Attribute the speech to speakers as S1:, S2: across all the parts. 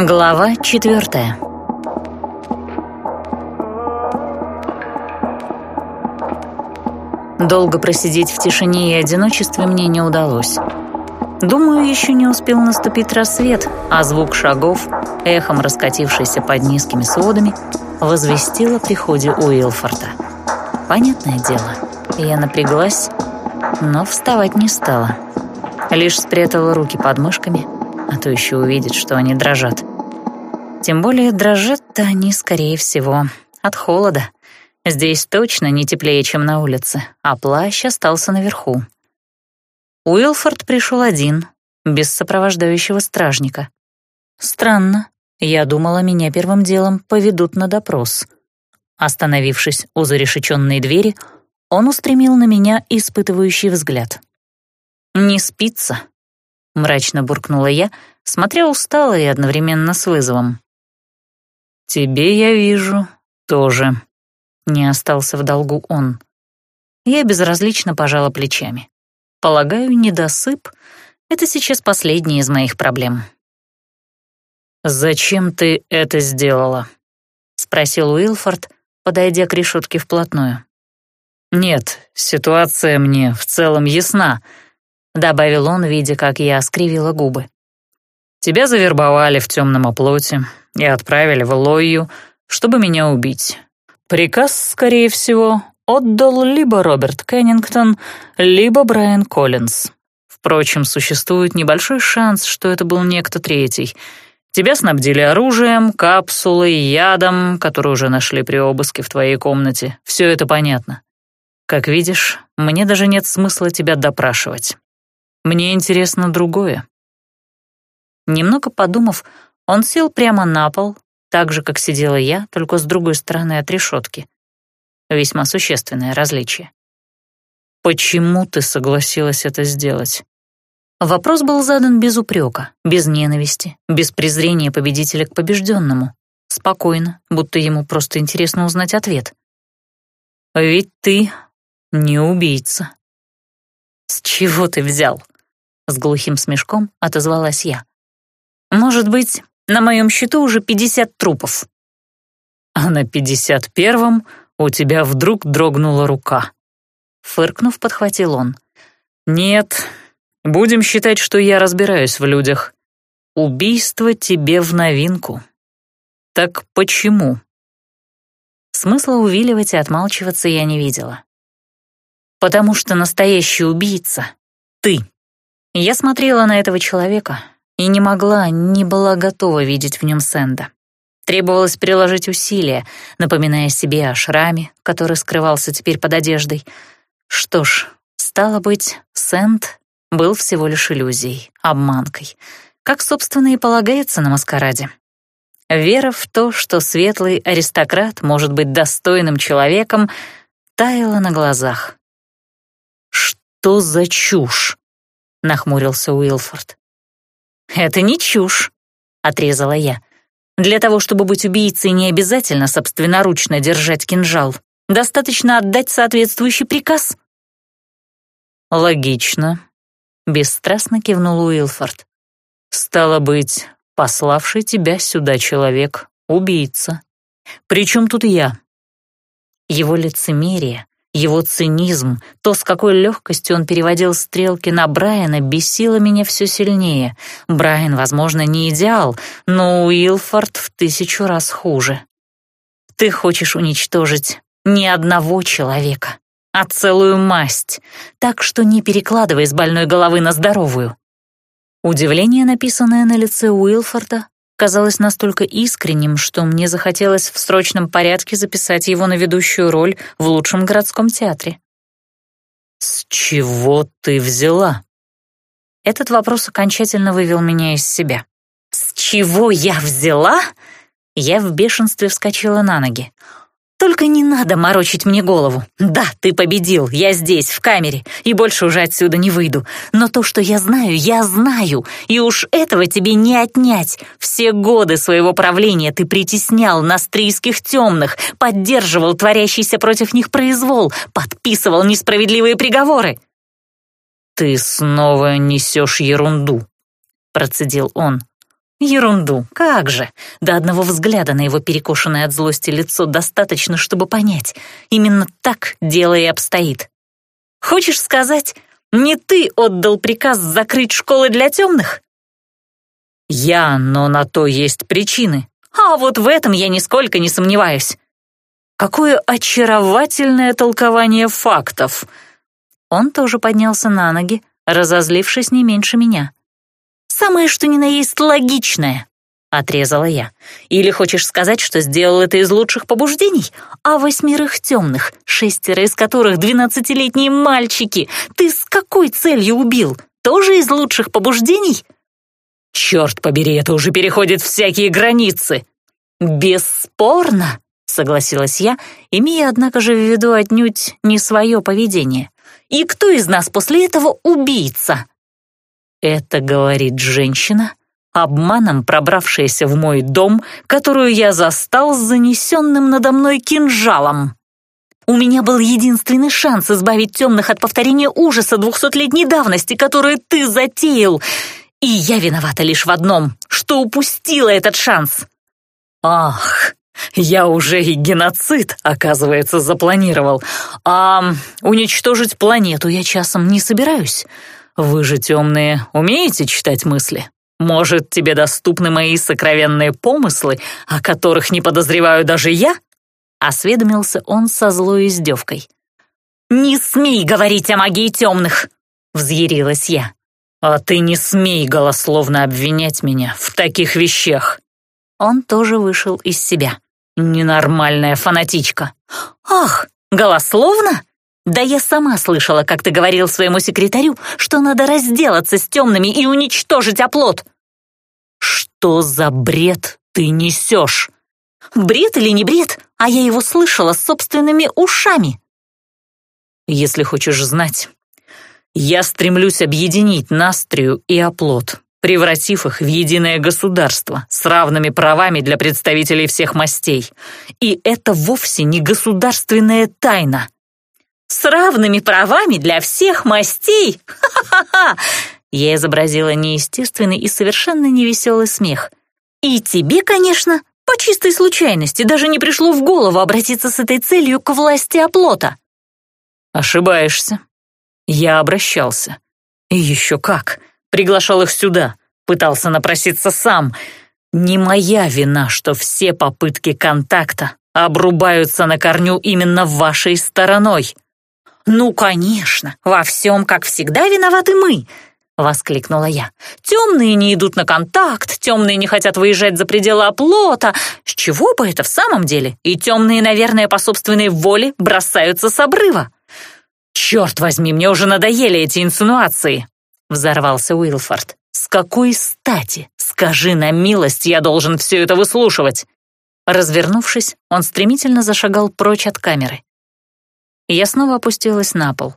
S1: Глава четвертая. Долго просидеть в тишине и одиночестве мне не удалось. Думаю, еще не успел наступить рассвет, а звук шагов, эхом раскатившийся под низкими сводами, возвестил о приходе Уилфорда. Понятное дело, я напряглась, но вставать не стала. Лишь спрятала руки под мышками, а то еще увидит, что они дрожат. Тем более дрожат-то они, скорее всего, от холода. Здесь точно не теплее, чем на улице, а плащ остался наверху. Уилфорд пришел один, без сопровождающего стражника. Странно. Я думала, меня первым делом поведут на допрос. Остановившись у зарешеченной двери, он устремил на меня испытывающий взгляд. «Не спится», — мрачно буркнула я, смотря устало и одновременно с вызовом. «Тебе, я вижу, тоже», — не остался в долгу он. Я безразлично пожала плечами. Полагаю, недосып — это сейчас последняя из моих проблем. «Зачем ты это сделала?» — спросил Уилфорд, подойдя к решетке вплотную. «Нет, ситуация мне в целом ясна», — добавил он, видя, как я скривила губы. «Тебя завербовали в темном оплоте и отправили в Лойю, чтобы меня убить. Приказ, скорее всего, отдал либо Роберт Кеннингтон, либо Брайан Коллинз. Впрочем, существует небольшой шанс, что это был некто третий. Тебя снабдили оружием, капсулой, ядом, который уже нашли при обыске в твоей комнате. Все это понятно. Как видишь, мне даже нет смысла тебя допрашивать. Мне интересно другое. Немного подумав, он сел прямо на пол, так же, как сидела я, только с другой стороны от решетки. Весьма существенное различие. «Почему ты согласилась это сделать?» Вопрос был задан без упрека, без ненависти, без презрения победителя к побежденному. Спокойно, будто ему просто интересно узнать ответ. «Ведь ты не убийца». «С чего ты взял?» С глухим смешком отозвалась я. «Может быть, на моем счету уже пятьдесят трупов». «А на пятьдесят первом у тебя вдруг дрогнула рука». Фыркнув, подхватил он. «Нет, будем считать, что я разбираюсь в людях. Убийство тебе в новинку. Так почему?» Смысла увиливать и отмалчиваться я не видела. «Потому что настоящий убийца — ты». Я смотрела на этого человека и не могла, не была готова видеть в нем Сэнда. Требовалось приложить усилия, напоминая себе о шраме, который скрывался теперь под одеждой. Что ж, стало быть, Сэнд был всего лишь иллюзией, обманкой, как, собственно, и полагается на маскараде. Вера в то, что светлый аристократ может быть достойным человеком, таяла на глазах. «Что за чушь?» — нахмурился Уилфорд. «Это не чушь», — отрезала я. Для того, чтобы быть убийцей, не обязательно собственноручно держать кинжал. Достаточно отдать соответствующий приказ. «Логично», — бесстрастно кивнул Уилфорд. «Стало быть, пославший тебя сюда человек — убийца. Причем тут я?» Его лицемерие его цинизм, то, с какой легкостью он переводил стрелки на Брайана, бесило меня все сильнее. Брайан, возможно, не идеал, но Уилфорд в тысячу раз хуже. Ты хочешь уничтожить не одного человека, а целую масть, так что не перекладывай с больной головы на здоровую. Удивление, написанное на лице Уилфорда, казалось настолько искренним, что мне захотелось в срочном порядке записать его на ведущую роль в лучшем городском театре. «С чего ты взяла?» Этот вопрос окончательно вывел меня из себя. «С чего я взяла?» Я в бешенстве вскочила на ноги. Только не надо морочить мне голову. Да, ты победил, я здесь, в камере, и больше уже отсюда не выйду. Но то, что я знаю, я знаю, и уж этого тебе не отнять. Все годы своего правления ты притеснял настрийских темных, поддерживал творящийся против них произвол, подписывал несправедливые приговоры. «Ты снова несешь ерунду», — процедил он. Ерунду, как же! До одного взгляда на его перекошенное от злости лицо достаточно, чтобы понять. Именно так дело и обстоит. Хочешь сказать, не ты отдал приказ закрыть школы для темных? Я, но на то есть причины. А вот в этом я нисколько не сомневаюсь. Какое очаровательное толкование фактов. Он тоже поднялся на ноги, разозлившись не меньше меня. «Самое что ни на есть логичное», — отрезала я. «Или хочешь сказать, что сделал это из лучших побуждений? А восьмерых темных, шестеро из которых двенадцатилетние мальчики, ты с какой целью убил? Тоже из лучших побуждений?» «Черт побери, это уже переходит всякие границы!» «Бесспорно», — согласилась я, имея, однако же, в виду отнюдь не свое поведение. «И кто из нас после этого убийца?» Это говорит женщина, обманом пробравшаяся в мой дом, которую я застал с занесенным надо мной кинжалом. У меня был единственный шанс избавить темных от повторения ужаса двухсотлетней давности, которую ты затеял. И я виновата лишь в одном, что упустила этот шанс. Ах, я уже и геноцид, оказывается, запланировал. А уничтожить планету я часом не собираюсь. Вы же темные умеете читать мысли? Может, тебе доступны мои сокровенные помыслы, о которых не подозреваю даже я?» Осведомился он со злой издевкой. «Не смей говорить о магии темных!» — взъярилась я. «А ты не смей голословно обвинять меня в таких вещах!» Он тоже вышел из себя. «Ненормальная фанатичка!» «Ах, голословно?» Да я сама слышала, как ты говорил своему секретарю, что надо разделаться с темными и уничтожить оплот. Что за бред ты несешь? Бред или не бред, а я его слышала собственными ушами. Если хочешь знать, я стремлюсь объединить Настрию и оплот, превратив их в единое государство с равными правами для представителей всех мастей. И это вовсе не государственная тайна с равными правами для всех мастей. Ха-ха-ха!» Я изобразила неестественный и совершенно невеселый смех. «И тебе, конечно, по чистой случайности даже не пришло в голову обратиться с этой целью к власти оплота». «Ошибаешься. Я обращался. И еще как. Приглашал их сюда, пытался напроситься сам. Не моя вина, что все попытки контакта обрубаются на корню именно вашей стороной». «Ну, конечно, во всем, как всегда, виноваты мы!» — воскликнула я. «Темные не идут на контакт, темные не хотят выезжать за пределы оплота. С чего бы это в самом деле? И темные, наверное, по собственной воле бросаются с обрыва». «Черт возьми, мне уже надоели эти инсинуации!» — взорвался Уилфорд. «С какой стати, скажи на милость, я должен все это выслушивать?» Развернувшись, он стремительно зашагал прочь от камеры и я снова опустилась на пол.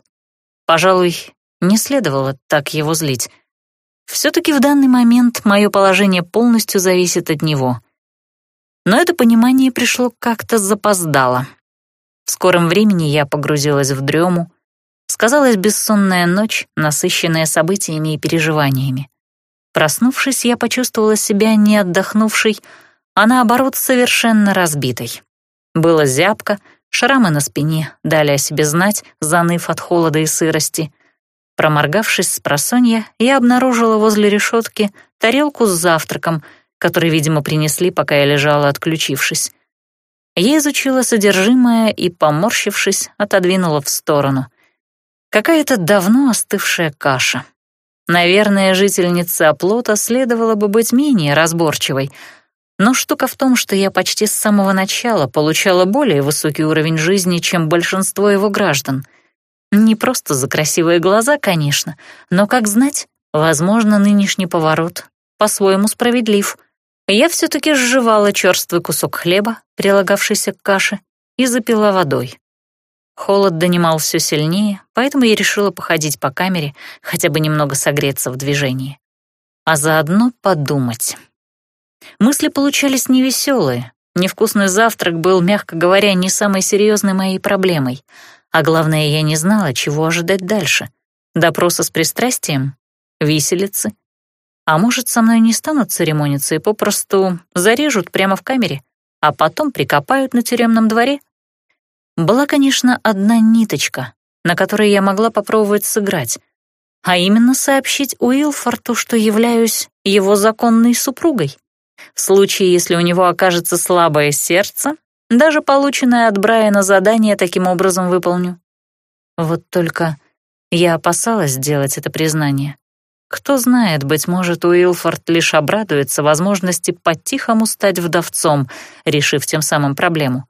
S1: Пожалуй, не следовало так его злить. Все-таки в данный момент мое положение полностью зависит от него. Но это понимание пришло как-то запоздало. В скором времени я погрузилась в дрему, сказалась бессонная ночь, насыщенная событиями и переживаниями. Проснувшись, я почувствовала себя не отдохнувшей, а наоборот совершенно разбитой. Было зябко, Шрамы на спине дали о себе знать, заныв от холода и сырости. Проморгавшись с просонья, я обнаружила возле решетки тарелку с завтраком, который, видимо, принесли, пока я лежала, отключившись. Я изучила содержимое и, поморщившись, отодвинула в сторону. Какая-то давно остывшая каша. Наверное, жительнице оплота следовало бы быть менее разборчивой — но штука в том, что я почти с самого начала получала более высокий уровень жизни, чем большинство его граждан. Не просто за красивые глаза, конечно, но, как знать, возможно, нынешний поворот по-своему справедлив. Я все-таки сживала черствый кусок хлеба, прилагавшийся к каше, и запила водой. Холод донимал все сильнее, поэтому я решила походить по камере, хотя бы немного согреться в движении. А заодно подумать. Мысли получались невеселые. Невкусный завтрак был, мягко говоря, не самой серьезной моей проблемой. А главное, я не знала, чего ожидать дальше. Допроса с пристрастием? Виселицы? А может, со мной не станут церемониться и попросту зарежут прямо в камере, а потом прикопают на тюремном дворе? Была, конечно, одна ниточка, на которой я могла попробовать сыграть, а именно сообщить Уилфорту, что являюсь его законной супругой. В случае, если у него окажется слабое сердце, даже полученное от Брайана задание таким образом выполню. Вот только я опасалась сделать это признание. Кто знает, быть может, Уилфорд лишь обрадуется возможности по-тихому стать вдовцом, решив тем самым проблему.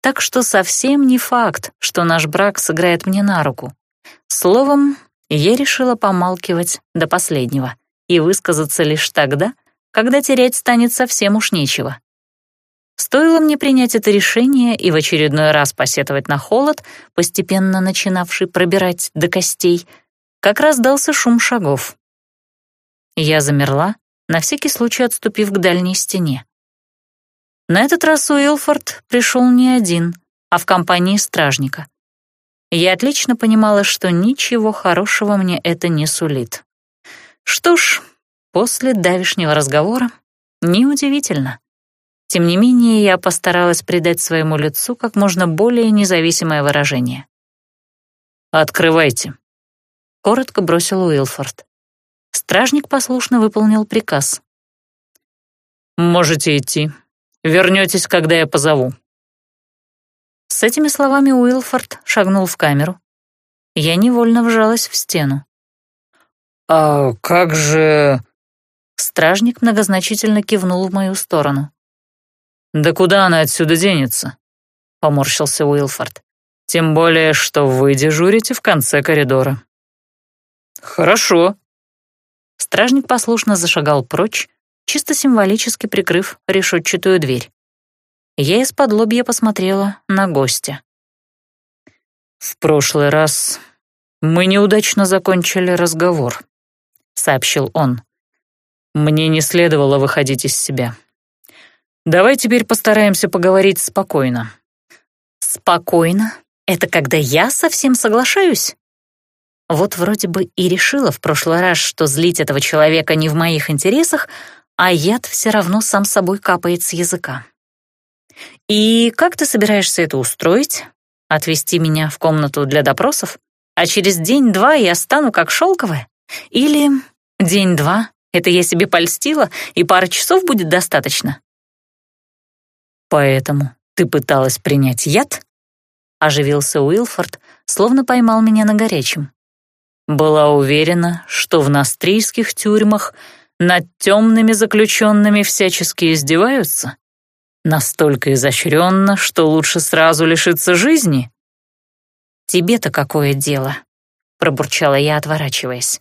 S1: Так что совсем не факт, что наш брак сыграет мне на руку. Словом, я решила помалкивать до последнего и высказаться лишь тогда, когда терять станет совсем уж нечего. Стоило мне принять это решение и в очередной раз посетовать на холод, постепенно начинавший пробирать до костей, как раздался шум шагов. Я замерла, на всякий случай отступив к дальней стене. На этот раз Уилфорд пришел не один, а в компании стражника. Я отлично понимала, что ничего хорошего мне это не сулит. Что ж, после давешнего разговора неудивительно. Тем не менее, я постаралась придать своему лицу как можно более независимое выражение. «Открывайте», — коротко бросил Уилфорд. Стражник послушно выполнил приказ. «Можете идти. Вернетесь, когда я позову». С этими словами Уилфорд шагнул в камеру. Я невольно вжалась в стену. «А как же...» Стражник многозначительно кивнул в мою сторону. «Да куда она отсюда денется?» — поморщился Уилфорд. «Тем более, что вы дежурите в конце коридора». «Хорошо». Стражник послушно зашагал прочь, чисто символически прикрыв решетчатую дверь. Я из-под лобья посмотрела на гостя. «В прошлый раз мы неудачно закончили разговор», — сообщил он. «Мне не следовало выходить из себя». Давай теперь постараемся поговорить спокойно». «Спокойно? Это когда я совсем соглашаюсь?» Вот вроде бы и решила в прошлый раз, что злить этого человека не в моих интересах, а яд все равно сам собой капает с языка. «И как ты собираешься это устроить? Отвести меня в комнату для допросов? А через день-два я стану как шелковая? Или день-два — это я себе польстила, и пары часов будет достаточно?» «Поэтому ты пыталась принять яд?» — оживился Уилфорд, словно поймал меня на горячем. «Была уверена, что в настрийских тюрьмах над темными заключенными всячески издеваются? Настолько изощренно, что лучше сразу лишиться жизни?» «Тебе-то какое дело?» — пробурчала я, отворачиваясь.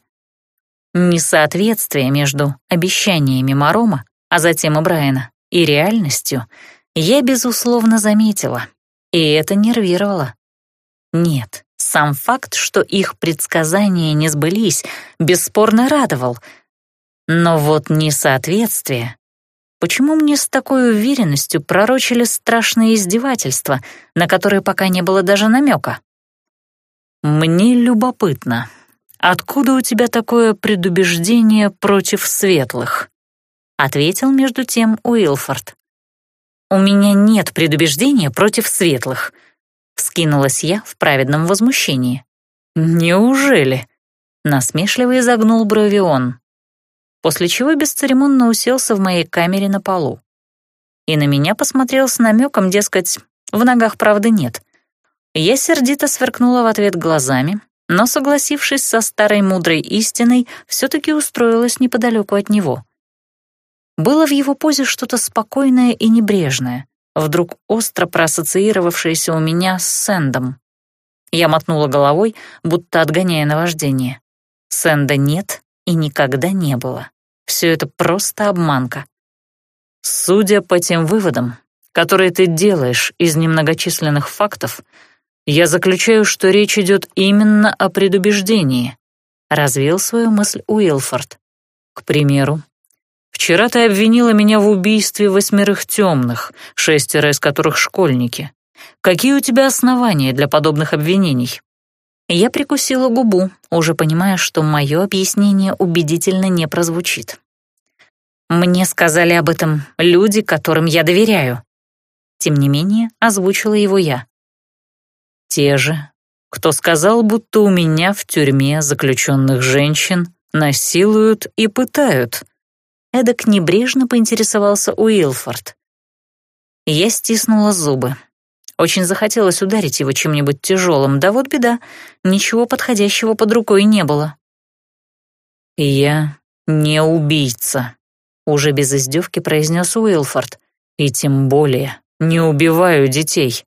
S1: Несоответствие между обещаниями Марома, а затем и Брайана, и реальностью — я, безусловно, заметила, и это нервировало. Нет, сам факт, что их предсказания не сбылись, бесспорно радовал. Но вот несоответствие. Почему мне с такой уверенностью пророчили страшные издевательства, на которые пока не было даже намека? «Мне любопытно, откуда у тебя такое предубеждение против светлых?» — ответил между тем Уилфорд. «У меня нет предубеждения против светлых», — вскинулась я в праведном возмущении. «Неужели?» — насмешливо изогнул брови он, после чего бесцеремонно уселся в моей камере на полу. И на меня посмотрел с намеком, дескать, в ногах правды нет. Я сердито сверкнула в ответ глазами, но, согласившись со старой мудрой истиной, все-таки устроилась неподалеку от него. Было в его позе что-то спокойное и небрежное, вдруг остро проассоциировавшееся у меня с Сэндом. Я мотнула головой, будто отгоняя наваждение. Сэнда нет и никогда не было. Все это просто обманка. Судя по тем выводам, которые ты делаешь из немногочисленных фактов, я заключаю, что речь идет именно о предубеждении, развил свою мысль Уилфорд. К примеру, Вчера ты обвинила меня в убийстве восьмерых темных, шестеро из которых школьники. Какие у тебя основания для подобных обвинений?» Я прикусила губу, уже понимая, что мое объяснение убедительно не прозвучит. Мне сказали об этом люди, которым я доверяю. Тем не менее, озвучила его я. Те же, кто сказал, будто у меня в тюрьме заключенных женщин насилуют и пытают. Эдак небрежно поинтересовался Уилфорд. Я стиснула зубы. Очень захотелось ударить его чем-нибудь тяжелым, да вот беда, ничего подходящего под рукой не было. «Я не убийца», — уже без издевки произнес Уилфорд, «и тем более не убиваю детей».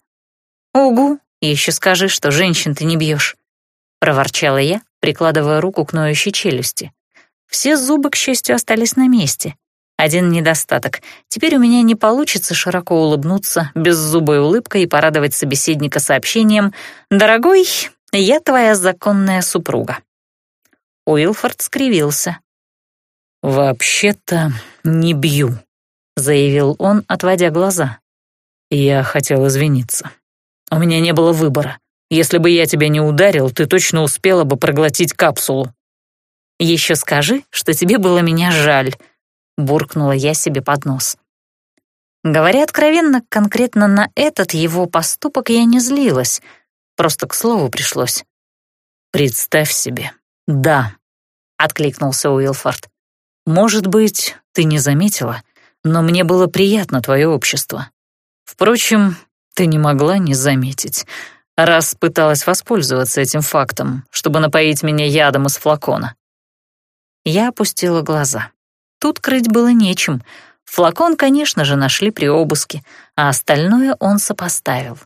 S1: «Угу, еще скажи, что женщин ты не бьешь», — проворчала я, прикладывая руку к ноющей челюсти. Все зубы, к счастью, остались на месте. Один недостаток. Теперь у меня не получится широко улыбнуться, беззубой улыбкой и порадовать собеседника сообщением «Дорогой, я твоя законная супруга». Уилфорд скривился.
S2: «Вообще-то не бью», — заявил он, отводя глаза. «Я хотел извиниться. У меня не было выбора. Если бы я тебя не ударил, ты точно успела бы проглотить капсулу».
S1: «Еще скажи, что тебе было меня жаль», — буркнула я себе под нос. Говоря откровенно, конкретно на этот его поступок я не злилась, просто к слову пришлось.
S2: «Представь себе, да», — откликнулся Уилфорд. «Может быть, ты не заметила, но мне было приятно твое общество. Впрочем, ты не могла не заметить, раз пыталась воспользоваться этим фактом, чтобы напоить меня ядом из флакона.
S1: Я опустила глаза. Тут крыть было нечем. Флакон, конечно же, нашли при обыске, а остальное он сопоставил.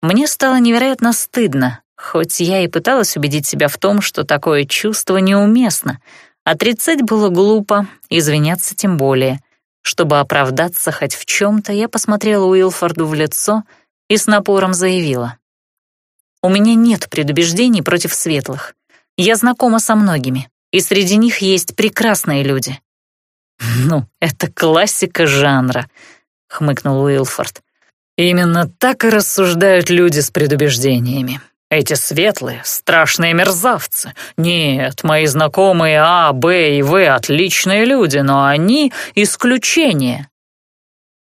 S1: Мне стало невероятно стыдно, хоть я и пыталась убедить себя в том, что такое чувство неуместно. Отрицать было глупо, извиняться тем более. Чтобы оправдаться хоть в чем-то, я посмотрела Уилфорду в лицо и с напором заявила. «У меня нет предубеждений против светлых. Я знакома со многими и среди них есть прекрасные люди».
S2: «Ну, это классика жанра», — хмыкнул Уилфорд. «Именно так и рассуждают люди с предубеждениями. Эти светлые, страшные мерзавцы. Нет, мои знакомые А, Б и В — отличные люди, но они — исключение».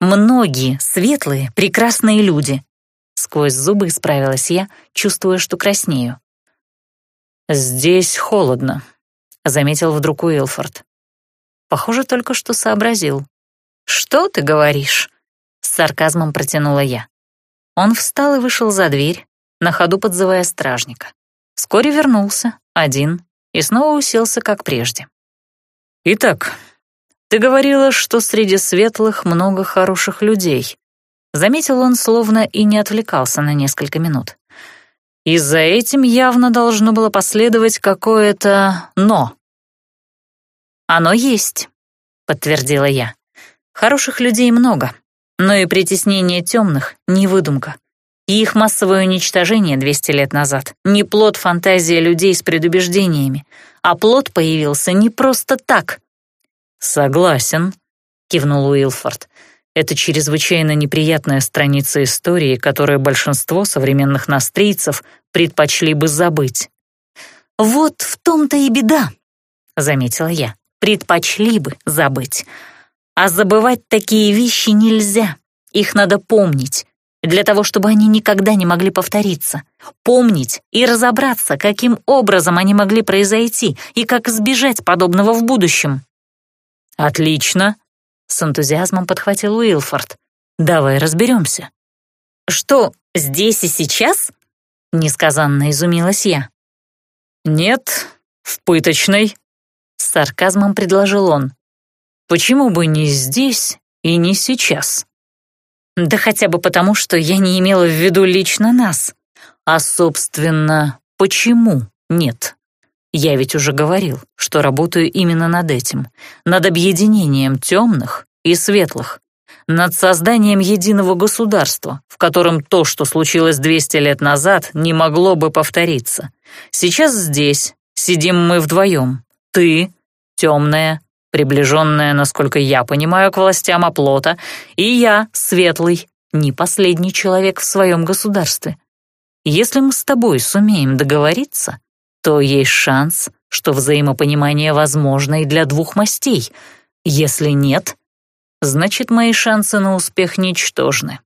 S1: «Многие светлые, прекрасные люди», — сквозь зубы исправилась я, чувствуя, что краснею.
S2: «Здесь холодно», заметил вдруг Уилфорд.
S1: Похоже, только что сообразил. «Что ты говоришь?» — с сарказмом протянула я. Он встал и вышел за дверь, на ходу подзывая стражника. Вскоре вернулся, один, и снова уселся, как прежде.
S2: «Итак, ты говорила, что среди светлых много хороших людей»,
S1: заметил он, словно и не отвлекался на несколько минут.
S2: И за этим явно должно было последовать какое-то «но».
S1: «Оно есть», — подтвердила я. «Хороших людей много, но и притеснение темных — не выдумка. И их массовое уничтожение 200 лет назад — не плод фантазии людей с предубеждениями, а плод появился не просто так».
S2: «Согласен», — кивнул Уилфорд. Это чрезвычайно неприятная страница истории, которую большинство современных настрийцев предпочли бы забыть.
S1: «Вот в том-то и беда», — заметила я. «Предпочли бы забыть. А забывать такие вещи нельзя. Их надо помнить, для того, чтобы они никогда не могли повториться. Помнить и разобраться, каким образом они могли произойти и как избежать подобного в будущем».
S2: «Отлично», с энтузиазмом подхватил Уилфорд. «Давай разберемся».
S1: «Что, здесь и сейчас?» — несказанно изумилась я.
S2: «Нет, в пыточной», — с сарказмом предложил он. «Почему бы не здесь и не сейчас?»
S1: «Да хотя бы потому, что я не имела в виду лично нас.
S2: А, собственно, почему нет?» Я ведь уже говорил, что работаю именно над этим, над объединением темных и светлых, над созданием единого государства, в котором то, что случилось 200 лет назад, не могло бы повториться. Сейчас здесь сидим мы вдвоем. Ты, темная, приближенная, насколько я понимаю, к властям оплота, и я, светлый, не последний человек в своем государстве. если мы с тобой сумеем договориться, то есть шанс, что взаимопонимание возможно и для двух мастей. Если нет, значит, мои шансы на успех ничтожны.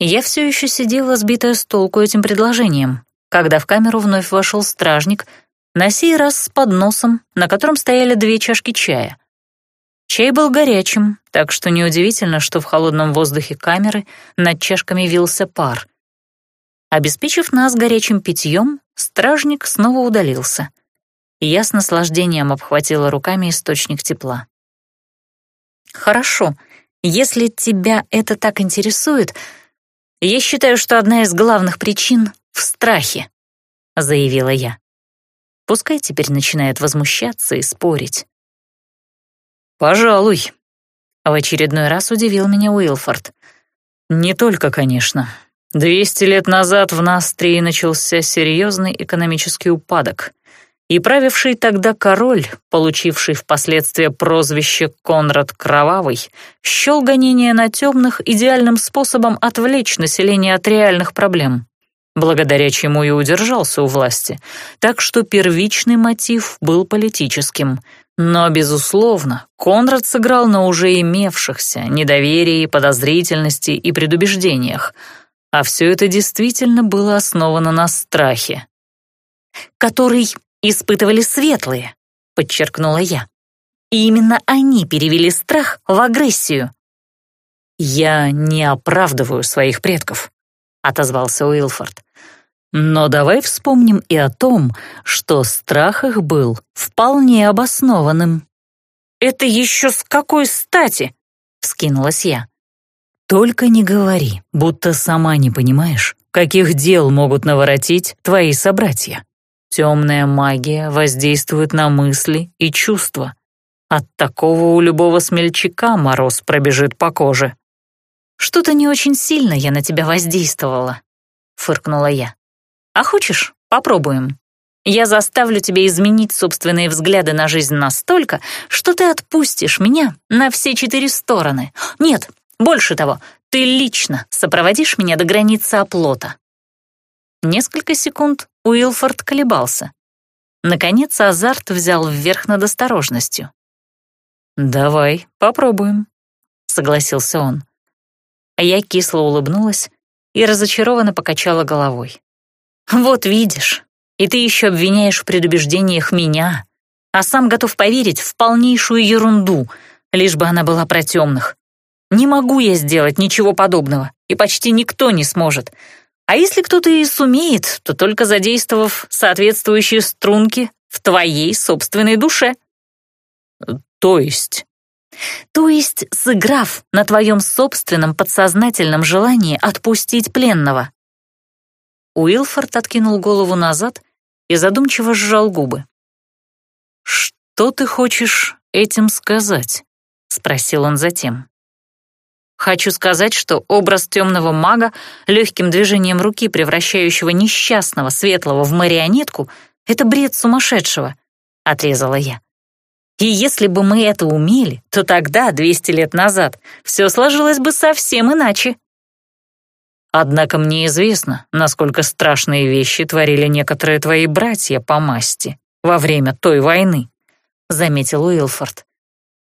S2: Я все еще сидела, сбитая с толку этим предложением, когда в камеру вновь вошел стражник, на сей раз с подносом, на котором стояли две чашки чая. Чай был горячим, так что неудивительно, что в холодном воздухе камеры над чашками вился пар. Обеспечив нас горячим питьем, стражник снова удалился. я с наслаждением обхватила руками источник тепла. «Хорошо, если тебя это так интересует, я считаю, что одна из главных причин в страхе», — заявила я. Пускай теперь начинает возмущаться и спорить.
S1: «Пожалуй», — в очередной раз удивил меня Уилфорд. «Не только, конечно. Двести лет назад в Настрии начался серьезный экономический упадок, и правивший тогда король, получивший впоследствии прозвище Конрад Кровавый, счел гонение на темных идеальным способом отвлечь население от реальных проблем, благодаря чему и удержался у власти, так что первичный мотив был политическим — но, безусловно, Конрад сыграл на уже имевшихся недоверии, подозрительности и предубеждениях, а все это действительно было основано на страхе.
S2: «Который испытывали светлые», — подчеркнула я. И именно они перевели страх в агрессию.
S1: «Я не оправдываю своих предков», — отозвался Уилфорд. Но давай вспомним и о том, что страх их был вполне обоснованным.
S2: «Это еще с какой стати?» — вскинулась я.
S1: «Только не говори, будто сама не понимаешь, каких дел могут наворотить твои собратья. Темная магия воздействует на мысли и чувства. От такого у любого смельчака мороз пробежит по коже».
S2: «Что-то не очень сильно я на тебя воздействовала», — фыркнула я. А хочешь, попробуем? Я заставлю тебя изменить собственные взгляды на жизнь настолько, что ты отпустишь меня на все четыре стороны. Нет, больше того, ты лично сопроводишь меня до границы оплота». Несколько секунд Уилфорд колебался. Наконец азарт взял вверх над осторожностью.
S1: «Давай, попробуем», — согласился он.
S2: А я кисло улыбнулась и разочарованно покачала головой. «Вот видишь, и ты еще обвиняешь в предубеждениях меня, а сам готов поверить в полнейшую ерунду, лишь бы она была про темных. Не могу я сделать ничего подобного, и почти никто не сможет. А если кто-то и сумеет, то только задействовав соответствующие струнки в твоей собственной душе».
S1: «То есть?»
S2: То есть сыграв на твоем собственном подсознательном желании отпустить пленного. Уилфорд откинул голову назад и задумчиво сжал губы.
S1: «Что ты хочешь этим сказать?» — спросил он затем.
S2: «Хочу сказать, что образ темного мага, легким движением руки, превращающего несчастного светлого в марионетку, это бред сумасшедшего», — отрезала я. «И если бы мы это умели, то тогда, 200 лет назад, все сложилось бы совсем иначе».
S1: Однако мне известно, насколько страшные вещи творили некоторые твои братья по масти во время той войны», — заметил Уилфорд.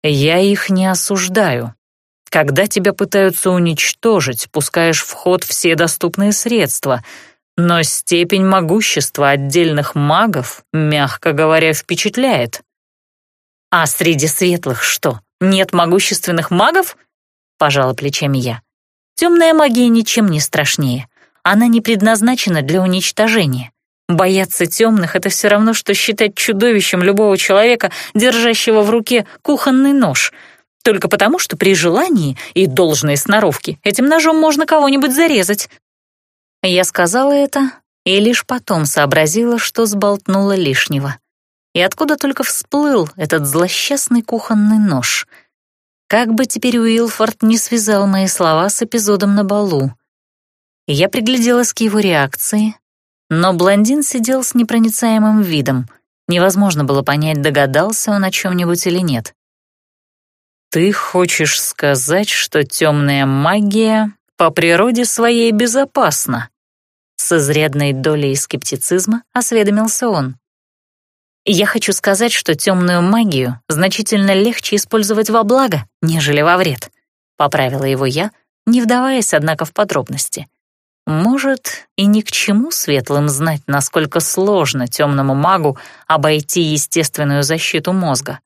S1: «Я их не осуждаю. Когда тебя пытаются уничтожить, пускаешь в ход все доступные средства, но степень могущества отдельных магов, мягко говоря, впечатляет».
S2: «А среди светлых что, нет могущественных магов?» — пожала плечами я. Темная магия ничем не страшнее. Она не предназначена для уничтожения. Бояться темных — это все равно, что считать чудовищем любого человека, держащего в руке кухонный нож. Только потому, что при желании и должной сноровке этим ножом можно кого-нибудь зарезать. Я сказала это и лишь потом сообразила, что сболтнула лишнего. И откуда только всплыл этот злосчастный кухонный нож — как бы теперь Уилфорд не связал мои слова с эпизодом на балу. Я пригляделась к его реакции, но блондин сидел с непроницаемым видом. Невозможно было понять, догадался он о чем-нибудь или нет.
S1: «Ты хочешь сказать, что темная магия по природе своей безопасна?» — С изрядной долей скептицизма осведомился он. «Я хочу сказать, что темную магию значительно легче использовать во благо, нежели во вред», — поправила его я, не вдаваясь, однако, в подробности. Может, и ни к чему светлым знать, насколько сложно темному магу обойти естественную защиту мозга.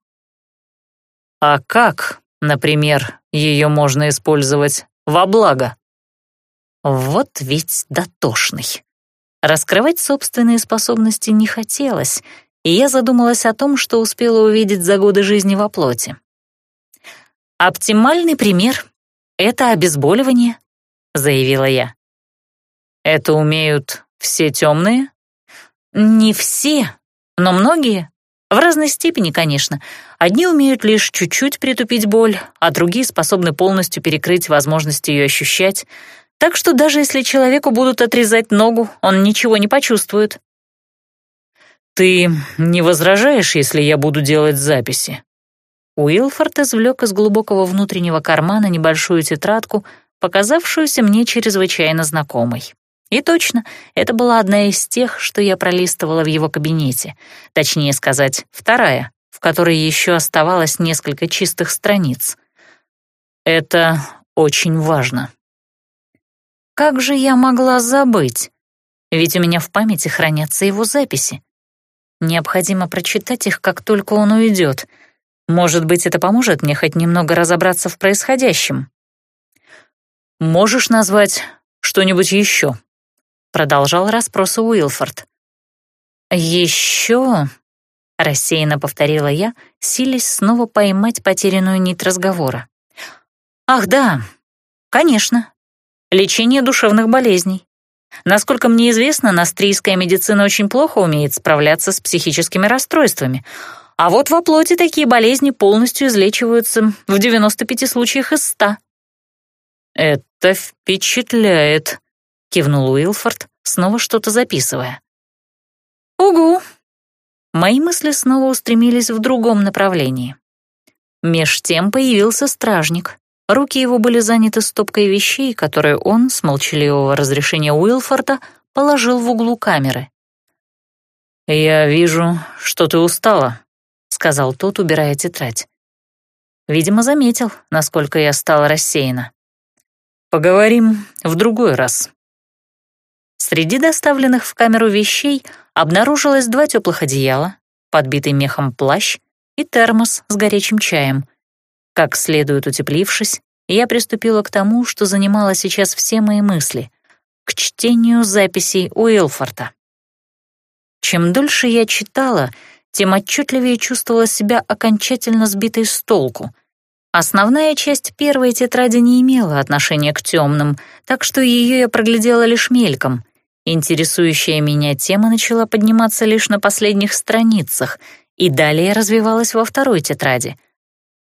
S1: А как, например, ее можно использовать во благо? Вот ведь дотошный. Раскрывать собственные способности не хотелось, и я задумалась о том, что успела увидеть за годы жизни во плоти. «Оптимальный пример — это обезболивание», — заявила я. Это умеют все темные? Не все, но многие. В разной степени, конечно. Одни умеют лишь чуть-чуть притупить боль, а другие способны полностью перекрыть возможность ее ощущать. Так что даже если человеку будут отрезать ногу, он ничего не почувствует. «Ты не возражаешь, если я буду делать записи?» Уилфорд извлек из глубокого внутреннего кармана небольшую тетрадку, показавшуюся мне чрезвычайно знакомой. И точно, это была одна из тех, что я пролистывала в его кабинете. Точнее сказать, вторая, в которой еще оставалось несколько чистых страниц. Это очень важно. Как же я могла забыть? Ведь у меня в памяти хранятся его записи. Необходимо прочитать их, как только он уйдет. Может быть, это поможет мне хоть немного разобраться в происходящем. Можешь назвать что-нибудь еще? Продолжал расспросы Уилфорд. «Еще...» — рассеянно повторила я, силясь снова поймать потерянную нить разговора. «Ах, да, конечно. Лечение душевных болезней. Насколько мне известно, настрийская медицина очень плохо умеет справляться с психическими расстройствами, а вот во плоти такие болезни полностью излечиваются в 95 случаях из 100. «Это впечатляет», кивнул Уилфорд, снова что-то записывая. «Угу!» Мои мысли снова устремились в другом направлении. Меж тем появился стражник. Руки его были заняты стопкой вещей, которые он, с молчаливого разрешения Уилфорда, положил в углу камеры. «Я вижу, что ты устала», — сказал тот, убирая тетрадь. Видимо, заметил, насколько я стала рассеяна. «Поговорим в другой раз». Среди доставленных в камеру вещей обнаружилось два теплых одеяла, подбитый мехом плащ и термос с горячим чаем. Как следует утеплившись, я приступила к тому, что занимало сейчас все мои мысли — к чтению записей Уилфорта. Чем дольше я читала, тем отчетливее чувствовала себя окончательно сбитой с толку. Основная часть первой тетради не имела отношения к темным, так что ее я проглядела лишь мельком. Интересующая меня тема начала подниматься лишь на последних страницах и далее развивалась во второй тетради.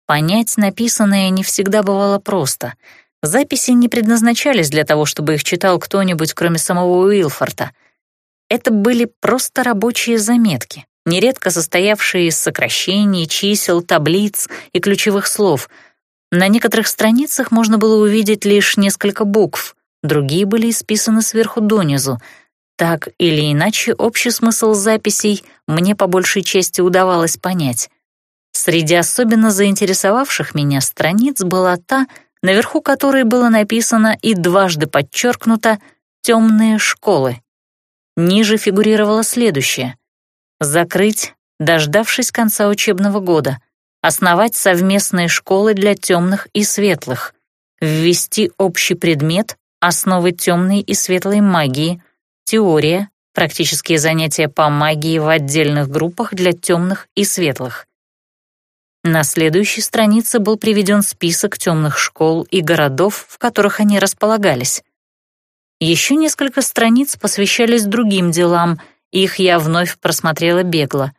S1: Понять написанное не всегда бывало просто. Записи не предназначались для того, чтобы их читал кто-нибудь, кроме самого Уилфорта. Это были просто рабочие заметки, нередко состоявшие из сокращений, чисел, таблиц и ключевых слов. На некоторых страницах можно было увидеть лишь несколько букв — другие были исписаны сверху донизу. Так или иначе, общий смысл записей мне по большей части удавалось понять. Среди особенно заинтересовавших меня страниц была та, наверху которой было написано и дважды подчеркнуто «темные школы». Ниже фигурировало следующее. «Закрыть, дождавшись конца учебного года, основать совместные школы для темных и светлых, ввести общий предмет основы темной и светлой магии, теория, практические занятия по магии в отдельных группах для темных и светлых. На следующей странице был приведен список темных школ и городов, в которых они располагались. Еще несколько страниц посвящались другим делам, их я вновь просмотрела бегло.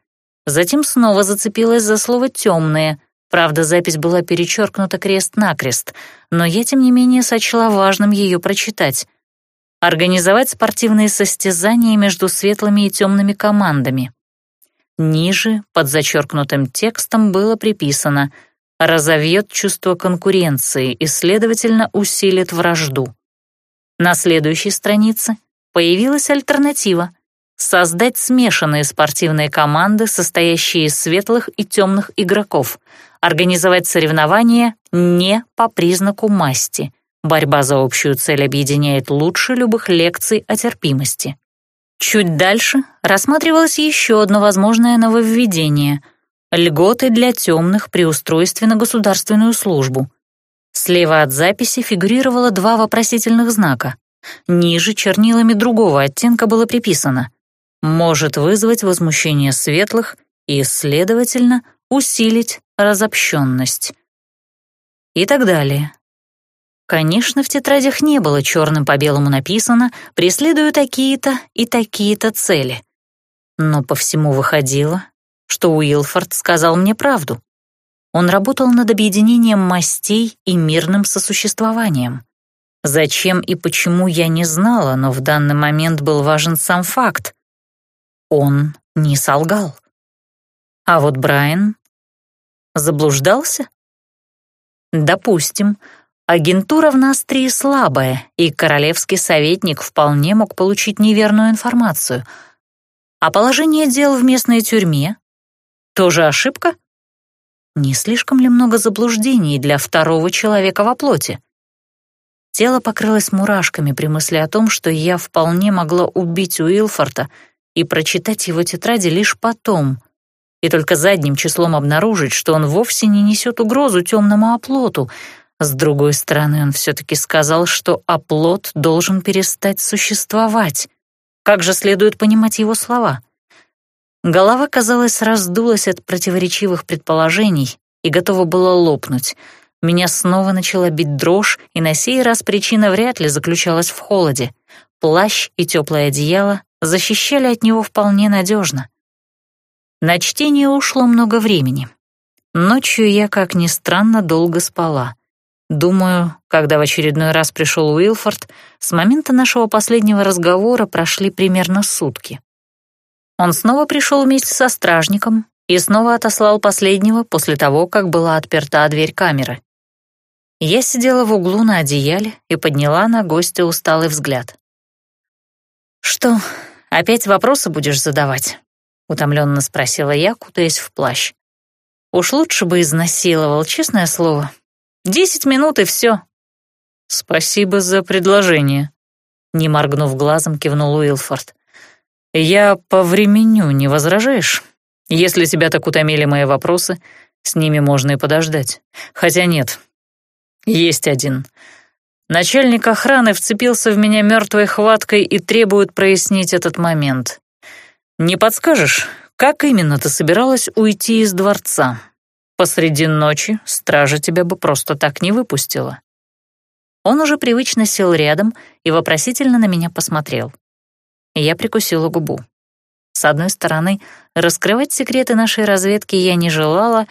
S1: Затем снова зацепилась за слово «темные», Правда, запись была перечеркнута крест-накрест, но я, тем не менее, сочла важным ее прочитать. Организовать спортивные состязания между светлыми и темными командами. Ниже, под зачеркнутым текстом, было приписано «разовьет чувство конкуренции и, следовательно, усилит вражду». На следующей странице появилась альтернатива — создать смешанные спортивные команды, состоящие из светлых и темных игроков, организовать соревнования не по признаку масти. Борьба за общую цель объединяет лучше любых лекций о терпимости. Чуть дальше рассматривалось еще одно возможное нововведение — льготы для темных при устройстве на государственную службу. Слева от записи фигурировало два вопросительных знака. Ниже чернилами другого оттенка было приписано «может вызвать возмущение светлых и, следовательно, усилить разобщенность». И так далее. Конечно, в тетрадях не было черным по белому написано «преследую такие-то и такие-то цели». Но по всему выходило, что Уилфорд сказал мне правду. Он работал над объединением мастей и мирным сосуществованием. Зачем и почему я не знала, но в данный момент был важен сам факт. Он не солгал. А вот Брайан заблуждался? Допустим, Агентура в Настрии слабая, и королевский советник вполне мог получить неверную информацию. А положение дел в местной тюрьме? Тоже ошибка? Не слишком ли много заблуждений для второго человека во плоти? Тело покрылось мурашками при мысли о том, что я вполне могла убить Уилфорта и прочитать его тетради лишь потом, и только задним числом обнаружить, что он вовсе не несет угрозу темному оплоту — с другой стороны, он все-таки сказал, что оплот должен перестать существовать. Как же следует понимать его слова? Голова, казалось, раздулась от противоречивых предположений и готова была лопнуть. Меня снова начала бить дрожь, и на сей раз причина вряд ли заключалась в холоде. Плащ и теплое одеяло защищали от него вполне надежно. На чтение ушло много времени. Ночью я, как ни странно, долго спала. Думаю, когда в очередной раз пришел Уилфорд, с момента нашего последнего разговора прошли примерно сутки. Он снова пришел вместе со стражником и снова отослал последнего после того, как была отперта дверь камеры. Я сидела в углу на одеяле и подняла на гостя усталый взгляд. «Что, опять вопросы будешь задавать?» — утомленно спросила я, кутаясь в плащ. «Уж лучше бы изнасиловал, честное слово, Десять минут и все». «Спасибо за предложение», — не моргнув глазом, кивнул Уилфорд. «Я по времени не возражаешь? Если тебя так утомили мои вопросы, с ними можно и подождать. Хотя нет, есть один. Начальник охраны вцепился в меня мертвой хваткой и требует прояснить этот момент. Не подскажешь, как именно ты собиралась уйти из дворца?» Посреди ночи стража тебя бы просто так не выпустила». Он уже привычно сел рядом и вопросительно на меня посмотрел. Я прикусила губу. С одной стороны, раскрывать секреты нашей разведки я не желала,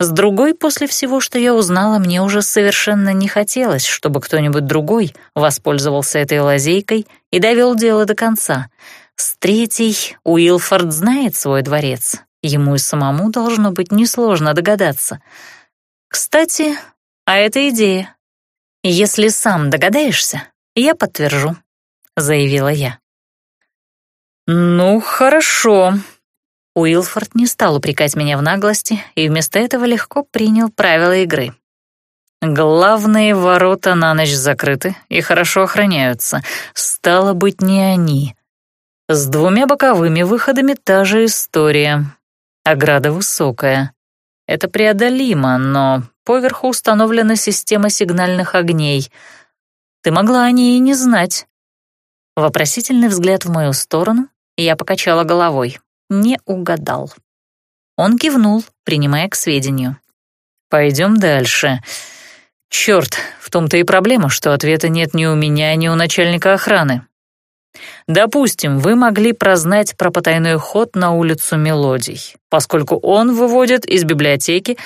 S1: с другой, после всего, что я узнала, мне уже совершенно не хотелось, чтобы кто-нибудь другой воспользовался этой лазейкой и довел дело до конца. С третьей, Уилфорд знает свой дворец, Ему и самому должно быть несложно догадаться. Кстати, а это идея. Если сам догадаешься, я подтвержу, заявила я. Ну, хорошо. Уилфорд не стал упрекать меня в наглости и вместо этого легко принял правила игры. Главные ворота на ночь закрыты и хорошо охраняются. Стало быть, не они. С двумя боковыми выходами та же история. Ограда высокая. Это преодолимо, но поверху установлена система сигнальных огней. Ты могла о ней и не знать. Вопросительный взгляд в мою сторону, я покачала головой. Не угадал. Он кивнул, принимая к сведению. «Пойдем дальше. Черт, в том-то и проблема, что ответа нет ни у меня, ни у начальника охраны. Допустим, вы могли прознать про потайной ход на улицу Мелодий. Поскольку он выводит из библиотеки,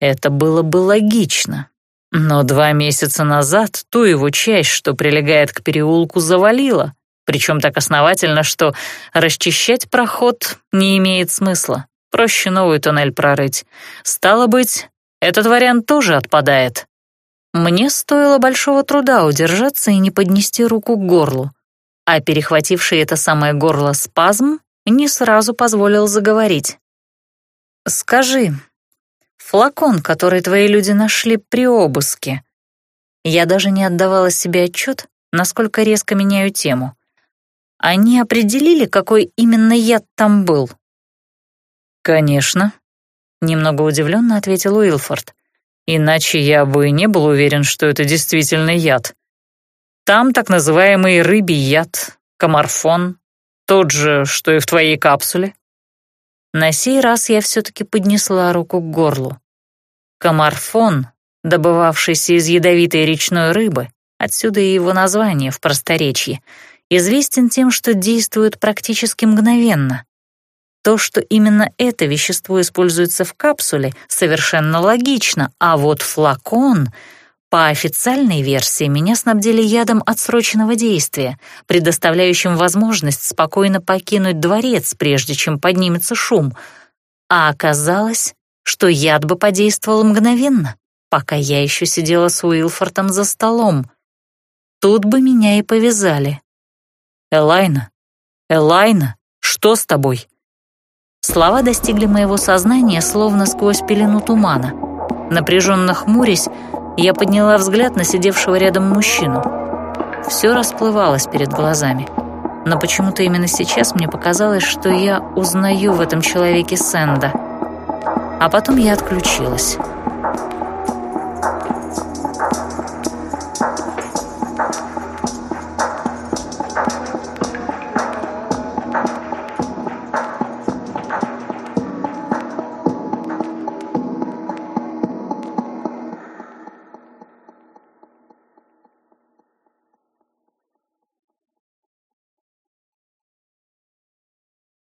S1: это было бы логично. Но два месяца назад ту его часть, что прилегает к переулку, завалило, причем так основательно, что расчищать проход не имеет смысла. Проще новый туннель прорыть. Стало быть, этот вариант тоже отпадает. Мне стоило большого труда удержаться и не поднести руку к горлу. А перехвативший это самое горло спазм не сразу позволил заговорить. «Скажи, флакон, который твои люди нашли при обыске...» Я даже не отдавала себе отчет, насколько резко меняю тему. Они определили, какой именно яд там был?
S2: «Конечно», — немного удивленно ответил Уилфорд. «Иначе я бы не был уверен, что это действительно яд. Там так называемый рыбий яд, комарфон, тот же, что и в твоей капсуле».
S1: На сей раз я все-таки поднесла руку к горлу. Комарфон, добывавшийся из ядовитой речной рыбы, отсюда и его название в просторечье, известен тем, что действует практически мгновенно. То, что именно это вещество используется в капсуле, совершенно логично, а вот флакон... По официальной версии меня снабдили ядом отсроченного действия, предоставляющим возможность спокойно покинуть дворец, прежде чем поднимется шум. А оказалось, что яд бы подействовал мгновенно, пока я еще сидела с Уилфортом за столом. Тут бы меня и повязали.
S2: «Элайна, Элайна, что с тобой?»
S1: Слова достигли моего сознания, словно сквозь пелену тумана. Напряженно хмурясь, я подняла взгляд на сидевшего рядом мужчину. Все расплывалось перед глазами. Но почему-то именно сейчас мне показалось, что я узнаю в этом человеке Сэнда. А потом я отключилась.